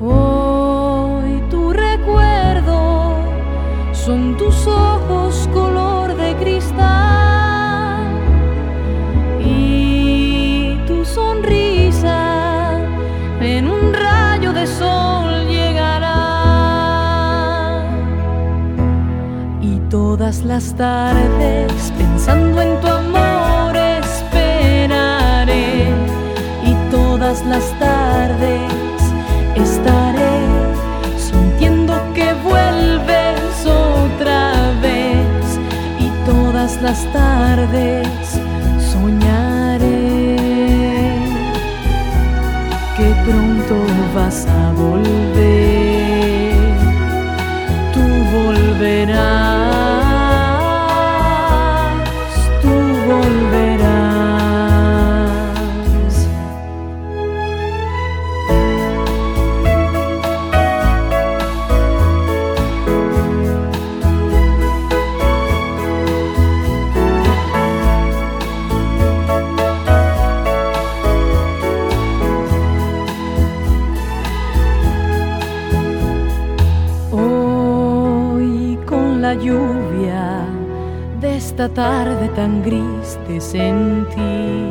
Hoy tu recuerdo son tus ojos color de cristal y tu sonrisa en un rayo de sol llegará. Y todas las tardes pensando en tu amor esperaré y todas las tardes todas las tardes soñaré que pronto vas a la lluvia de esta tarde tan gris te sentí